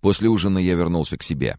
После ужина я вернулся к себе.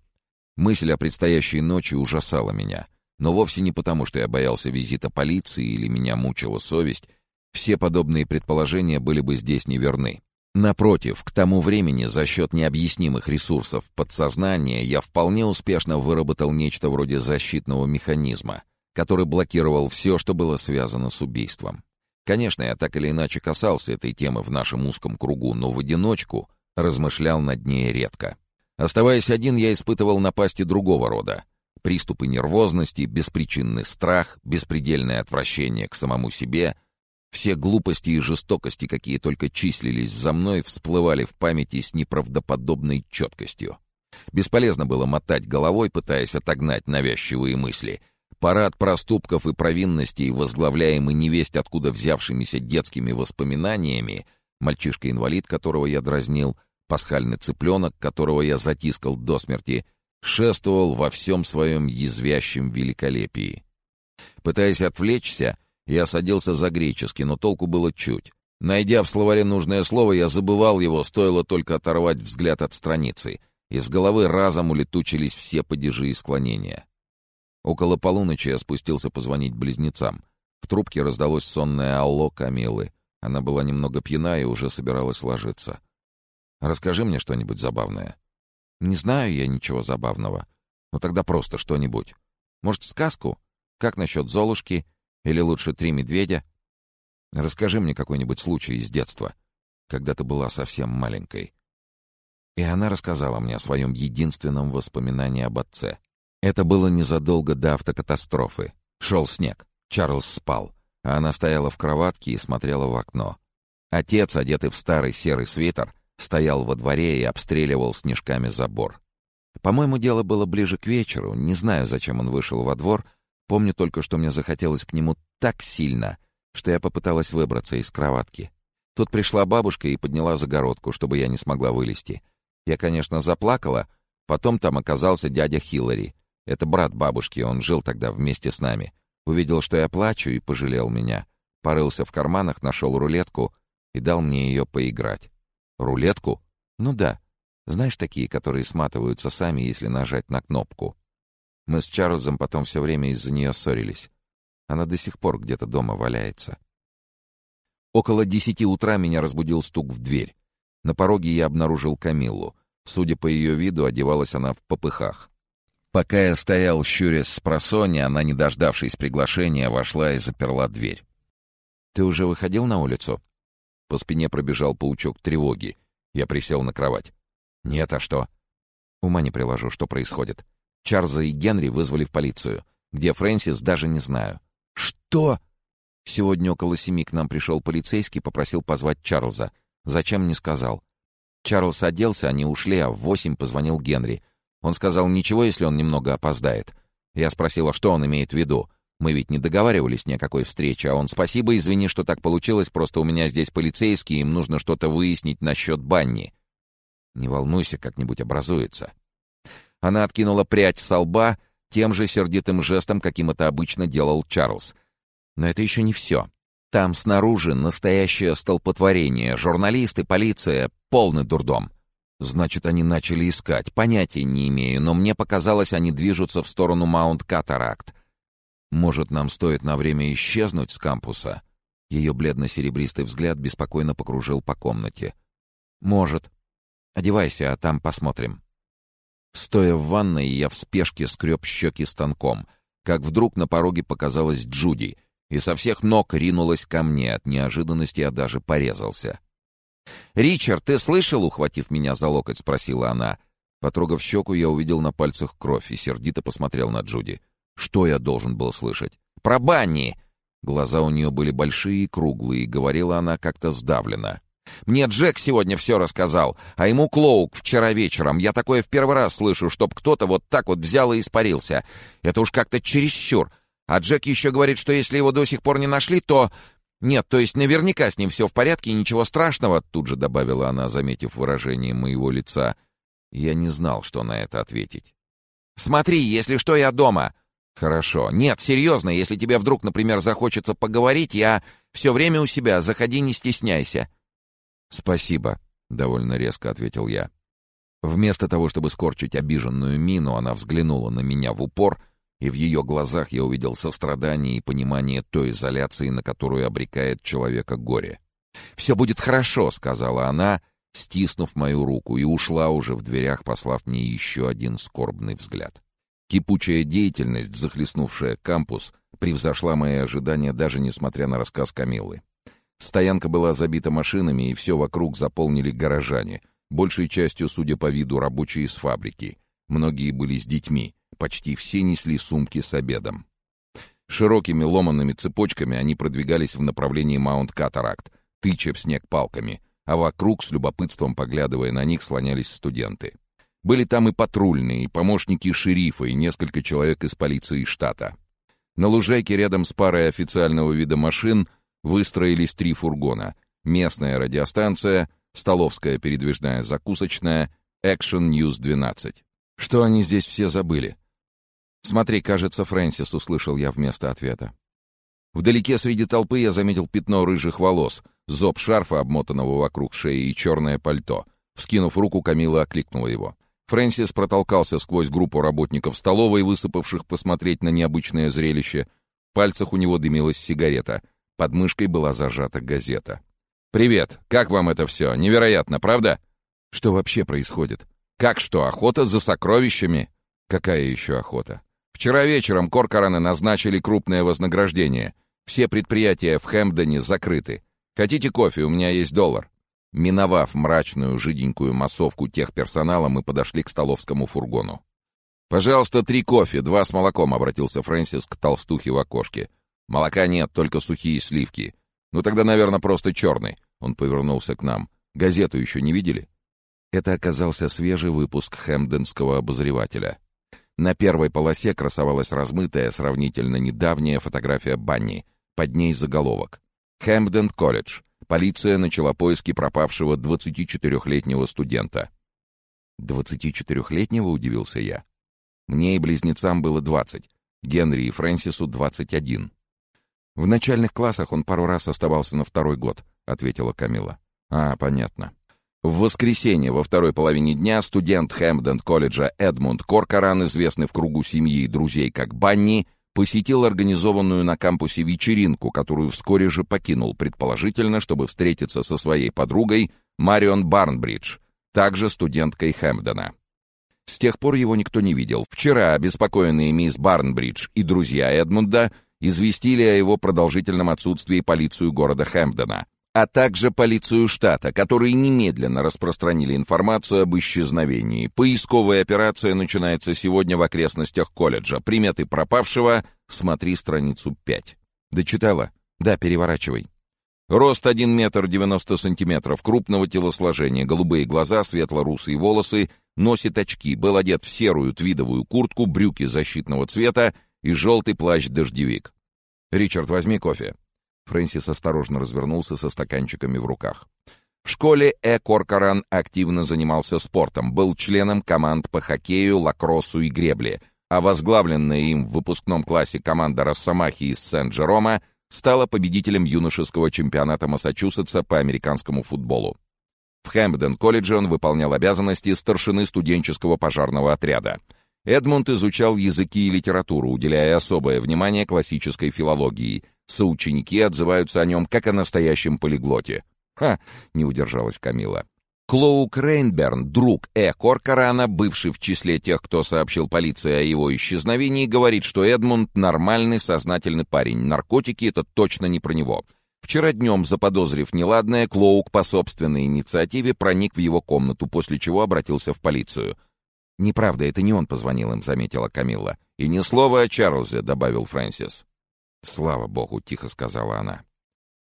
Мысль о предстоящей ночи ужасала меня. Но вовсе не потому, что я боялся визита полиции или меня мучила совесть. Все подобные предположения были бы здесь неверны. Напротив, к тому времени за счет необъяснимых ресурсов подсознания я вполне успешно выработал нечто вроде защитного механизма, который блокировал все, что было связано с убийством. Конечно, я так или иначе касался этой темы в нашем узком кругу, но в одиночку размышлял над ней редко. Оставаясь один, я испытывал напасти другого рода. Приступы нервозности, беспричинный страх, беспредельное отвращение к самому себе — все глупости и жестокости, какие только числились за мной, всплывали в памяти с неправдоподобной четкостью. Бесполезно было мотать головой, пытаясь отогнать навязчивые мысли. Парад проступков и провинностей, возглавляемый невесть откуда взявшимися детскими воспоминаниями, мальчишка-инвалид, которого я дразнил, пасхальный цыпленок, которого я затискал до смерти, шествовал во всем своем язвящем великолепии. Пытаясь отвлечься, я садился за греческий, но толку было чуть. Найдя в словаре нужное слово, я забывал его, стоило только оторвать взгляд от страницы. Из головы разом улетучились все падежи и склонения. Около полуночи я спустился позвонить близнецам. В трубке раздалось сонное «Алло» Камилы. Она была немного пьяна и уже собиралась ложиться. «Расскажи мне что-нибудь забавное». «Не знаю я ничего забавного. Ну тогда просто что-нибудь. Может, сказку? Как насчет Золушки или лучше «Три медведя»? Расскажи мне какой-нибудь случай из детства, когда ты была совсем маленькой. И она рассказала мне о своем единственном воспоминании об отце. Это было незадолго до автокатастрофы. Шел снег. Чарльз спал, а она стояла в кроватке и смотрела в окно. Отец, одетый в старый серый свитер, стоял во дворе и обстреливал снежками забор. По-моему, дело было ближе к вечеру. Не знаю, зачем он вышел во двор — Помню только, что мне захотелось к нему так сильно, что я попыталась выбраться из кроватки. Тут пришла бабушка и подняла загородку, чтобы я не смогла вылезти. Я, конечно, заплакала. Потом там оказался дядя Хиллари. Это брат бабушки, он жил тогда вместе с нами. Увидел, что я плачу, и пожалел меня. Порылся в карманах, нашел рулетку и дал мне ее поиграть. Рулетку? Ну да. Знаешь, такие, которые сматываются сами, если нажать на кнопку. Мы с Чарльзом потом все время из-за нее ссорились. Она до сих пор где-то дома валяется. Около десяти утра меня разбудил стук в дверь. На пороге я обнаружил Камиллу. Судя по ее виду, одевалась она в попыхах. Пока я стоял, щурясь с просони, она, не дождавшись приглашения, вошла и заперла дверь. «Ты уже выходил на улицу?» По спине пробежал паучок тревоги. Я присел на кровать. «Нет, а что?» «Ума не приложу, что происходит. Чарльза и Генри вызвали в полицию. Где Фрэнсис, даже не знаю. «Что?» Сегодня около семи к нам пришел полицейский, попросил позвать Чарльза. Зачем, не сказал. Чарльз оделся, они ушли, а в восемь позвонил Генри. Он сказал, ничего, если он немного опоздает. Я спросила, что он имеет в виду. Мы ведь не договаривались ни о какой встрече, а он «Спасибо, извини, что так получилось, просто у меня здесь полицейские, им нужно что-то выяснить насчет Банни». «Не волнуйся, как-нибудь образуется». Она откинула прядь со лба тем же сердитым жестом, каким это обычно делал Чарльз. Но это еще не все. Там снаружи настоящее столпотворение. Журналисты, полиция, полный дурдом. Значит, они начали искать. Понятия не имею, но мне показалось, они движутся в сторону Маунт-Катаракт. Может, нам стоит на время исчезнуть с кампуса? Ее бледно-серебристый взгляд беспокойно покружил по комнате. Может. Одевайся, а там посмотрим. Стоя в ванной, я в спешке скреб щеки станком, как вдруг на пороге показалась Джуди и со всех ног ринулась ко мне. От неожиданности я даже порезался. «Ричард, ты слышал?» — ухватив меня за локоть, спросила она. Потрогав щеку, я увидел на пальцах кровь и сердито посмотрел на Джуди. Что я должен был слышать? «Про Банни!» Глаза у нее были большие и круглые, и говорила она как-то сдавленно. Мне Джек сегодня все рассказал, а ему Клоук вчера вечером. Я такое в первый раз слышу, чтоб кто-то вот так вот взял и испарился. Это уж как-то чересчур. А Джек еще говорит, что если его до сих пор не нашли, то... Нет, то есть наверняка с ним все в порядке и ничего страшного, тут же добавила она, заметив выражение моего лица. Я не знал, что на это ответить. «Смотри, если что, я дома!» «Хорошо. Нет, серьезно, если тебе вдруг, например, захочется поговорить, я все время у себя, заходи, не стесняйся». «Спасибо», — довольно резко ответил я. Вместо того, чтобы скорчить обиженную мину, она взглянула на меня в упор, и в ее глазах я увидел сострадание и понимание той изоляции, на которую обрекает человека горе. «Все будет хорошо», — сказала она, стиснув мою руку, и ушла уже в дверях, послав мне еще один скорбный взгляд. Кипучая деятельность, захлестнувшая кампус, превзошла мои ожидания даже несмотря на рассказ Камилы. Стоянка была забита машинами, и все вокруг заполнили горожане, большей частью, судя по виду, рабочие с фабрики. Многие были с детьми, почти все несли сумки с обедом. Широкими ломанными цепочками они продвигались в направлении Маунт-Катаракт, тыча в снег палками, а вокруг, с любопытством поглядывая на них, слонялись студенты. Были там и патрульные, и помощники шерифа, и несколько человек из полиции штата. На лужайке рядом с парой официального вида машин выстроились три фургона. Местная радиостанция, столовская передвижная закусочная, Action News 12. Что они здесь все забыли? «Смотри, кажется, Фрэнсис», — услышал я вместо ответа. Вдалеке среди толпы я заметил пятно рыжих волос, зоб шарфа, обмотанного вокруг шеи, и черное пальто. Вскинув руку, Камила окликнула его. Фрэнсис протолкался сквозь группу работников столовой, высыпавших посмотреть на необычное зрелище. В пальцах у него дымилась сигарета. Под мышкой была зажата газета. «Привет! Как вам это все? Невероятно, правда?» «Что вообще происходит? Как что, охота за сокровищами?» «Какая еще охота?» «Вчера вечером Коркораны назначили крупное вознаграждение. Все предприятия в Хэмпдоне закрыты. Хотите кофе? У меня есть доллар». Миновав мрачную жиденькую массовку техперсонала, мы подошли к столовскому фургону. «Пожалуйста, три кофе, два с молоком», — обратился Фрэнсис к толстухе в окошке. «Молока нет, только сухие сливки. Ну тогда, наверное, просто черный». Он повернулся к нам. «Газету еще не видели?» Это оказался свежий выпуск хэмденского обозревателя. На первой полосе красовалась размытая, сравнительно недавняя фотография Банни. Под ней заголовок. «Хэмпден колледж полиция начала поиски пропавшего 24-летнего студента. «24-летнего?» — удивился я. Мне и близнецам было 20, Генри и Фрэнсису 21. «В начальных классах он пару раз оставался на второй год», — ответила Камила. «А, понятно». В воскресенье во второй половине дня студент Хэмпден колледжа Эдмунд Коркоран, известный в кругу семьи и друзей как Банни, посетил организованную на кампусе вечеринку, которую вскоре же покинул, предположительно, чтобы встретиться со своей подругой Марион Барнбридж, также студенткой Хэмпдена. С тех пор его никто не видел. Вчера обеспокоенные мисс Барнбридж и друзья Эдмунда известили о его продолжительном отсутствии полицию города Хэмпдена, а также полицию штата, которые немедленно распространили информацию об исчезновении. Поисковая операция начинается сегодня в окрестностях колледжа. Приметы пропавшего смотри страницу 5. Дочитала? Да, переворачивай. Рост 1 метр 90 сантиметров, крупного телосложения, голубые глаза, светло-русые волосы, носит очки, был одет в серую твидовую куртку, брюки защитного цвета и желтый плащ-дождевик. «Ричард, возьми кофе». Фрэнсис осторожно развернулся со стаканчиками в руках. В школе Э. Коркоран активно занимался спортом, был членом команд по хоккею, лакроссу и гребле, а возглавленная им в выпускном классе команда Росомахи из Сент-Джерома стала победителем юношеского чемпионата Массачусетса по американскому футболу. В Хэмпден-колледже он выполнял обязанности старшины студенческого пожарного отряда. Эдмунд изучал языки и литературу, уделяя особое внимание классической филологии — Соученики отзываются о нем как о настоящем полиглоте. Ха, не удержалась Камила. Клоук Рейнберн, друг Э. Коркорана, бывший в числе тех, кто сообщил полиции о его исчезновении, говорит, что Эдмунд нормальный, сознательный парень. Наркотики — это точно не про него. Вчера днем, заподозрив неладное, Клоук по собственной инициативе проник в его комнату, после чего обратился в полицию. «Неправда, это не он позвонил им», — заметила Камилла. «И ни слова о Чарльзе», — добавил Фрэнсис. «Слава богу», — тихо сказала она.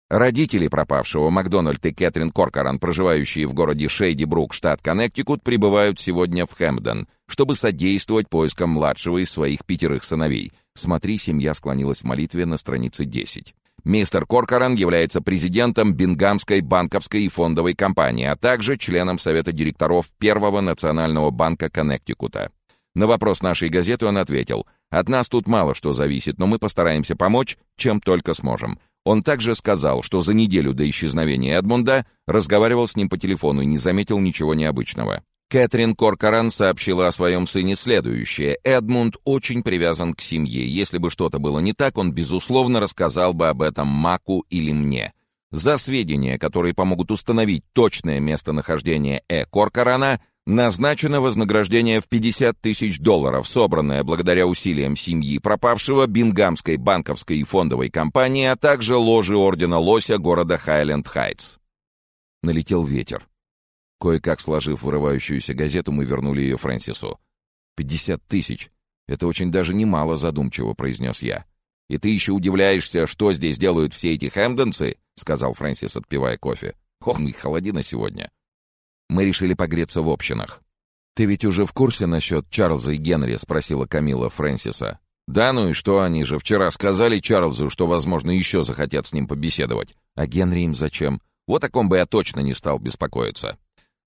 Родители пропавшего Макдональд и Кэтрин Коркоран, проживающие в городе Шейди-Брук, штат Коннектикут, прибывают сегодня в Хэмпден, чтобы содействовать поискам младшего из своих пятерых сыновей. Смотри, семья склонилась в молитве на странице 10. Мистер Коркоран является президентом Бингамской банковской и фондовой компании, а также членом совета директоров Первого национального банка Коннектикута. На вопрос нашей газеты он ответил, «От нас тут мало что зависит, но мы постараемся помочь, чем только сможем». Он также сказал, что за неделю до исчезновения Эдмунда разговаривал с ним по телефону и не заметил ничего необычного. Кэтрин Коркоран сообщила о своем сыне следующее. Эдмунд очень привязан к семье. Если бы что-то было не так, он, безусловно, рассказал бы об этом Маку или мне. За сведения, которые помогут установить точное местонахождение Э. Коркорана, назначено вознаграждение в 50 тысяч долларов, собранное благодаря усилиям семьи пропавшего, Бингамской банковской и фондовой компании, а также ложи Ордена Лося города Хайленд-Хайтс. Налетел ветер. Кое-как сложив вырывающуюся газету, мы вернули ее Фрэнсису. «Пятьдесят тысяч. Это очень даже немало», — задумчиво произнес я. «И ты еще удивляешься, что здесь делают все эти хэмпденсы?» — сказал Фрэнсис, отпивая кофе. «Ох, мы холодина сегодня». Мы решили погреться в общинах. «Ты ведь уже в курсе насчет Чарльза и Генри?» — спросила Камила Фрэнсиса. «Да, ну и что, они же вчера сказали Чарльзу, что, возможно, еще захотят с ним побеседовать. А Генри им зачем? Вот о ком бы я точно не стал беспокоиться».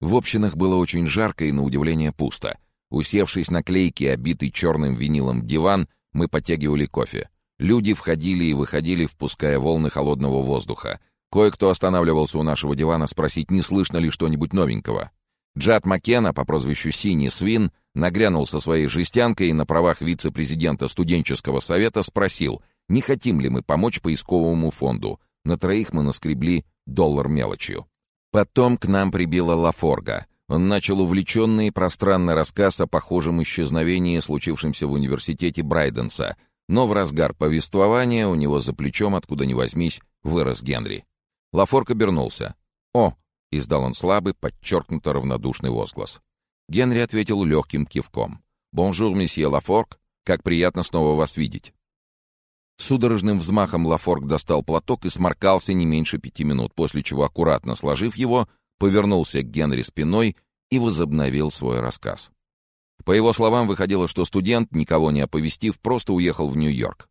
В общинах было очень жарко и, на удивление, пусто. Усевшись на клейки, обитый черным винилом диван, мы подтягивали кофе. Люди входили и выходили, впуская волны холодного воздуха. Кое-кто останавливался у нашего дивана спросить, не слышно ли что-нибудь новенького. Джад Маккена по прозвищу Синий Свин нагрянул со своей жестянкой и на правах вице-президента студенческого совета спросил, не хотим ли мы помочь поисковому фонду. На троих мы наскребли доллар мелочью. Потом к нам прибило Лафорга. Он начал увлеченный и пространный рассказ о похожем исчезновении, случившемся в университете Брандейса, но в разгар повествования у него за плечом, откуда ни возьмись, вырос Генри. Лафорг обернулся. «О!» — издал он слабый, подчеркнуто равнодушный возглас. Генри ответил легким кивком. «Bonjour, monsieur Laforgue. Как приятно снова вас видеть». Судорожным взмахом Лафорг достал платок и сморкался не меньше пяти минут, после чего, аккуратно сложив его, повернулся к Генри спиной и возобновил свой рассказ. По его словам, выходило, что студент, никого не оповестив, просто уехал в Нью-Йорк.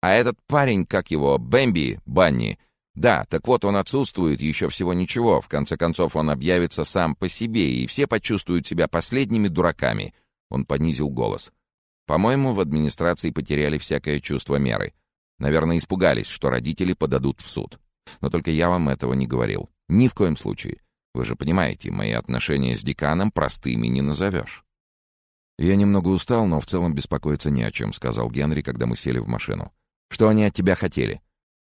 А этот парень, как его, Бэмби, Банни, да, так вот он отсутствует еще всего ничего, в конце концов он объявится сам по себе, и все почувствуют себя последними дураками. Он понизил голос. По-моему, в администрации потеряли всякое чувство меры. Наверное, испугались, что родители подадут в суд. Но только я вам этого не говорил. Ни в коем случае. Вы же понимаете, мои отношения с деканом простыми не назовешь. «Я немного устал, но в целом беспокоиться не о чем», — сказал Генри, когда мы сели в машину. «Что они от тебя хотели?»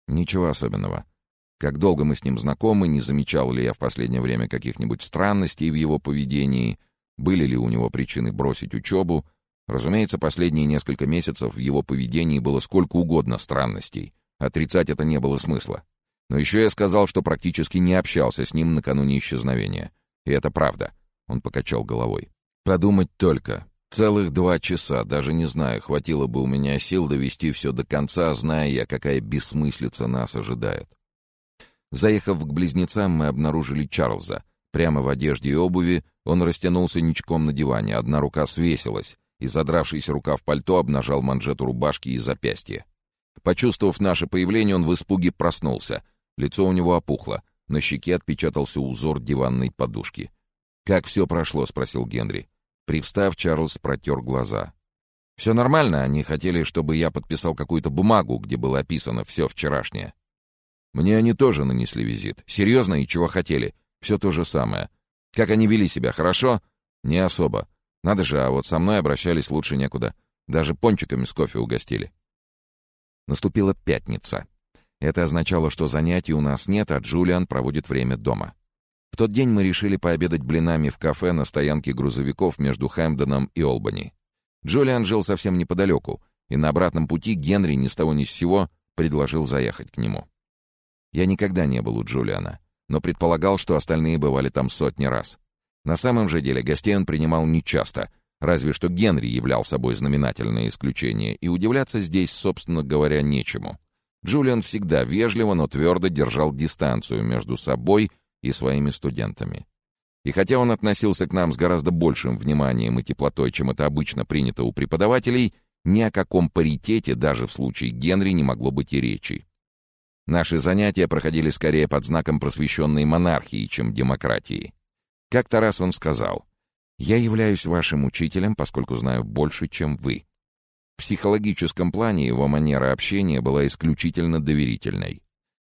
«Ничего особенного. Как долго мы с ним знакомы, не замечал ли я в последнее время каких-нибудь странностей в его поведении, были ли у него причины бросить учебу, Разумеется, последние несколько месяцев в его поведении было сколько угодно странностей. Отрицать это не было смысла. Но еще я сказал, что практически не общался с ним накануне исчезновения. И это правда. Он покачал головой. Подумать только. Целых два часа, даже не знаю, хватило бы у меня сил довести все до конца, зная я, какая бессмыслица нас ожидает. Заехав к близнецам, мы обнаружили Чарльза. Прямо в одежде и обуви он растянулся ничком на диване, одна рука свесилась, и задравшийся рукав пальто обнажал манжету рубашки и запястья. Почувствовав наше появление, он в испуге проснулся. Лицо у него опухло. На щеке отпечатался узор диванной подушки. «Как все прошло?» — спросил Генри. Привстав, Чарльз протер глаза. «Все нормально. Они хотели, чтобы я подписал какую-то бумагу, где было описано все вчерашнее. Мне они тоже нанесли визит. Серьезно, и чего хотели? Все то же самое. Как они вели себя, хорошо? Не особо. Надо же, а вот со мной обращались лучше некуда. Даже пончиками с кофе угостили. Наступила пятница. Это означало, что занятий у нас нет, а Джулиан проводит время дома. В тот день мы решили пообедать блинами в кафе на стоянке грузовиков между Хэмпдоном и Олбани. Джулиан жил совсем неподалеку, и на обратном пути Генри ни с того ни с сего предложил заехать к нему. Я никогда не был у Джулиана, но предполагал, что остальные бывали там сотни раз. На самом же деле гостей он принимал нечасто, разве что Генри являл собой знаменательное исключение, и удивляться здесь, собственно говоря, нечему. Джулиан всегда вежливо, но твердо держал дистанцию между собой и своими студентами. И хотя он относился к нам с гораздо большим вниманием и теплотой, чем это обычно принято у преподавателей, ни о каком паритете даже в случае Генри не могло быть и речи. Наши занятия проходили скорее под знаком просвещенной монархии, чем демократии. Как-то раз он сказал, «Я являюсь вашим учителем, поскольку знаю больше, чем вы». В психологическом плане его манера общения была исключительно доверительной.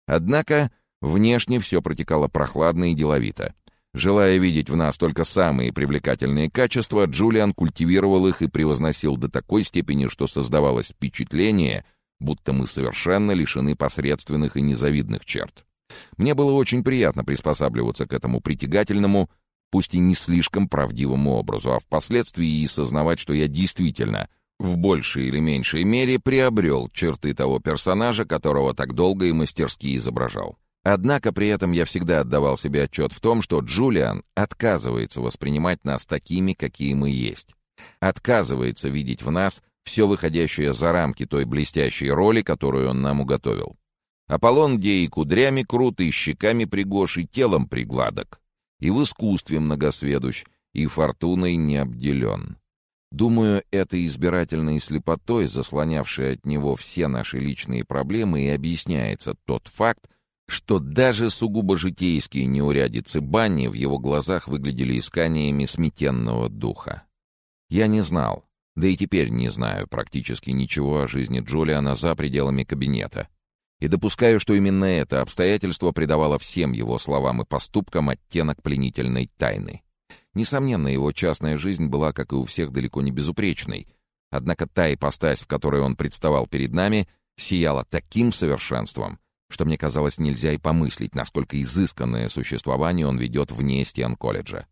Однако внешне все протекало прохладно и деловито. Желая видеть в нас только самые привлекательные качества, Джулиан культивировал их и превозносил до такой степени, что создавалось впечатление, будто мы совершенно лишены посредственных и незавидных черт. Мне было очень приятно приспосабливаться к этому притягательному, пусть и не слишком правдивому образу, а впоследствии и сознавать, что я действительно в большей или меньшей мере приобрел черты того персонажа, которого так долго и мастерски изображал. Однако при этом я всегда отдавал себе отчет в том, что Джулиан отказывается воспринимать нас такими, какие мы есть. Отказывается видеть в нас все выходящее за рамки той блестящей роли, которую он нам уготовил. Аполлон, где и кудрями крут, и щеками пригож, и телом пригладок, и в искусстве многосведущ, и фортуной не обделен. Думаю, этой избирательной слепотой, заслонявшей от него все наши личные проблемы, и объясняется тот факт, что даже сугубо житейские неурядицы бани в его глазах выглядели исканиями сметенного духа. Я не знал, да и теперь не знаю практически ничего о жизни Джулиана за пределами кабинета. И допускаю, что именно это обстоятельство придавало всем его словам и поступкам оттенок пленительной тайны. Несомненно, его частная жизнь была, как и у всех, далеко не безупречной. Однако та ипостась, в которой он представал перед нами, сияла таким совершенством, что мне казалось нельзя и помыслить, насколько изысканное существование он ведет вне стен колледжа.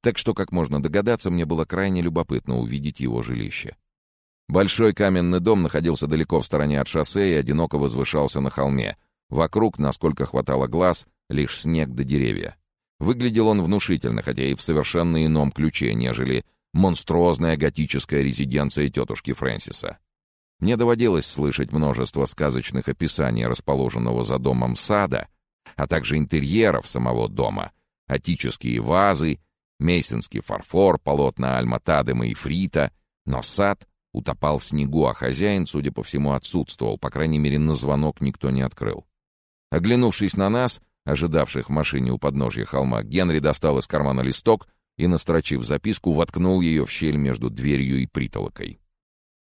Так что, как можно догадаться, мне было крайне любопытно увидеть его жилище. Большой каменный дом находился далеко в стороне от шоссе и одиноко возвышался на холме. Вокруг, насколько хватало глаз, лишь снег да деревья. Выглядел он внушительно, хотя и в совершенно ином ключе, нежели монструозная готическая резиденция тетушки Фрэнсиса. Мне доводилось слышать множество сказочных описаний расположенного за домом сада, а также интерьеров самого дома, отические вазы, мейсонский фарфор, полотна Альматадема и Фрита, но сад утопал в снегу, а хозяин, судя по всему, отсутствовал, по крайней мере, на звонок никто не открыл. Оглянувшись на нас, ожидавших в машине у подножья холма, Генри достал из кармана листок и, настрочив записку, воткнул ее в щель между дверью и притолокой.